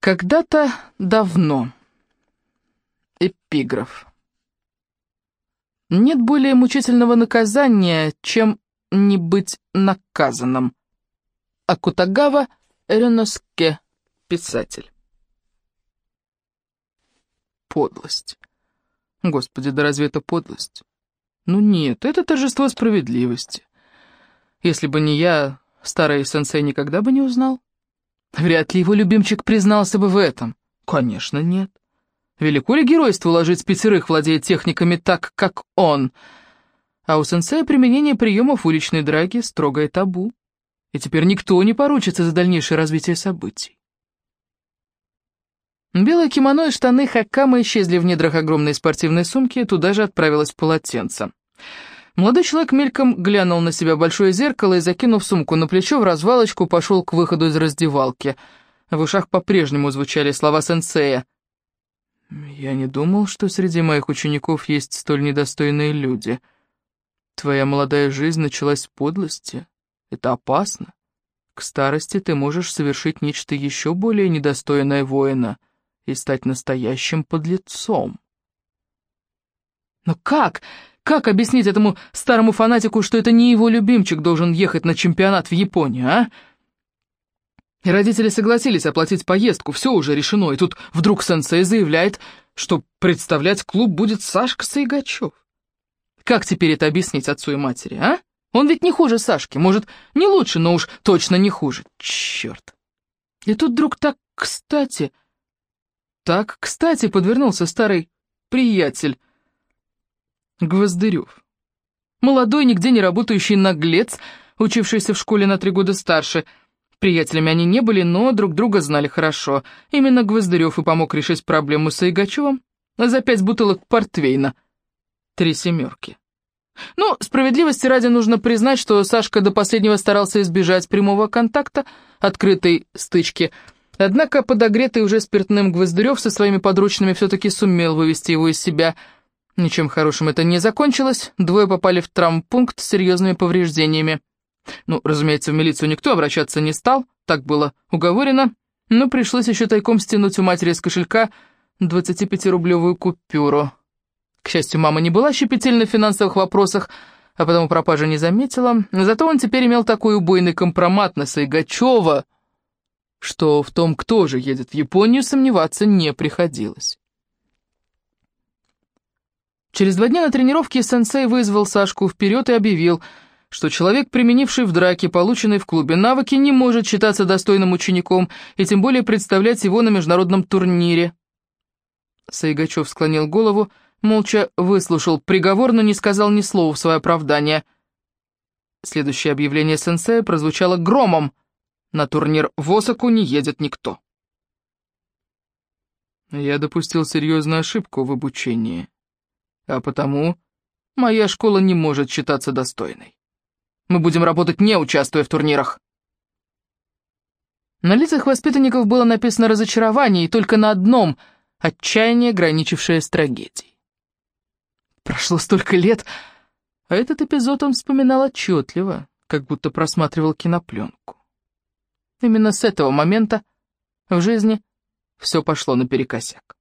Когда-то давно. Эпиграф. Нет более мучительного наказания, чем не быть наказанным. Акутагава Эреноске, писатель. Подлость. Господи, да разве это подлость? Ну нет, это торжество справедливости. Если бы не я, старый сенсей никогда бы не узнал. Вряд ли его любимчик признался бы в этом. Конечно, нет. Велико ли геройство ложить пятерых, владея техниками так, как он? А у сенсея применение приемов уличной драки строгое табу. И теперь никто не поручится за дальнейшее развитие событий. Белое кимоно и штаны Хакама исчезли в недрах огромной спортивной сумки, туда же отправилось полотенце. Молодой человек мельком глянул на себя большое зеркало и, закинув сумку на плечо, в развалочку пошел к выходу из раздевалки. В ушах по-прежнему звучали слова сенсея. «Я не думал, что среди моих учеников есть столь недостойные люди. Твоя молодая жизнь началась с подлости. Это опасно. К старости ты можешь совершить нечто еще более недостойное воина — и стать настоящим подлецом. Но как? Как объяснить этому старому фанатику, что это не его любимчик должен ехать на чемпионат в Японию, а? И родители согласились оплатить поездку, все уже решено, и тут вдруг сенсей заявляет, что представлять клуб будет Сашка Сайгачев. Как теперь это объяснить отцу и матери, а? Он ведь не хуже Сашки, может, не лучше, но уж точно не хуже. Черт. И тут вдруг так кстати так, кстати, подвернулся старый приятель Гвоздырев. Молодой, нигде не работающий наглец, учившийся в школе на три года старше. Приятелями они не были, но друг друга знали хорошо. Именно Гвоздырев и помог решить проблему с Игачевым за пять бутылок портвейна. Три семерки. Ну, справедливости ради нужно признать, что Сашка до последнего старался избежать прямого контакта, открытой стычки – Однако подогретый уже спиртным Гвоздырев со своими подручными все-таки сумел вывести его из себя. Ничем хорошим это не закончилось, двое попали в травмпункт с серьезными повреждениями. Ну, разумеется, в милицию никто обращаться не стал, так было уговорено, но пришлось еще тайком стянуть у матери из кошелька 25-рублевую купюру. К счастью, мама не была щепетильна в финансовых вопросах, а потому пропажи не заметила, зато он теперь имел такой убойный компромат на Сайгачева — что в том, кто же едет в Японию, сомневаться не приходилось. Через два дня на тренировке сенсей вызвал Сашку вперед и объявил, что человек, применивший в драке полученные в клубе навыки, не может считаться достойным учеником и тем более представлять его на международном турнире. Саигачев склонил голову, молча выслушал приговор, но не сказал ни слова в свое оправдание. Следующее объявление сенсея прозвучало громом — на турнир в Осаку не едет никто. Я допустил серьезную ошибку в обучении, а потому моя школа не может считаться достойной. Мы будем работать, не участвуя в турнирах. На лицах воспитанников было написано разочарование, и только на одном — отчаяние, граничившее с трагедией. Прошло столько лет, а этот эпизод он вспоминал отчетливо, как будто просматривал кинопленку. Именно с этого момента в жизни все пошло наперекосяк.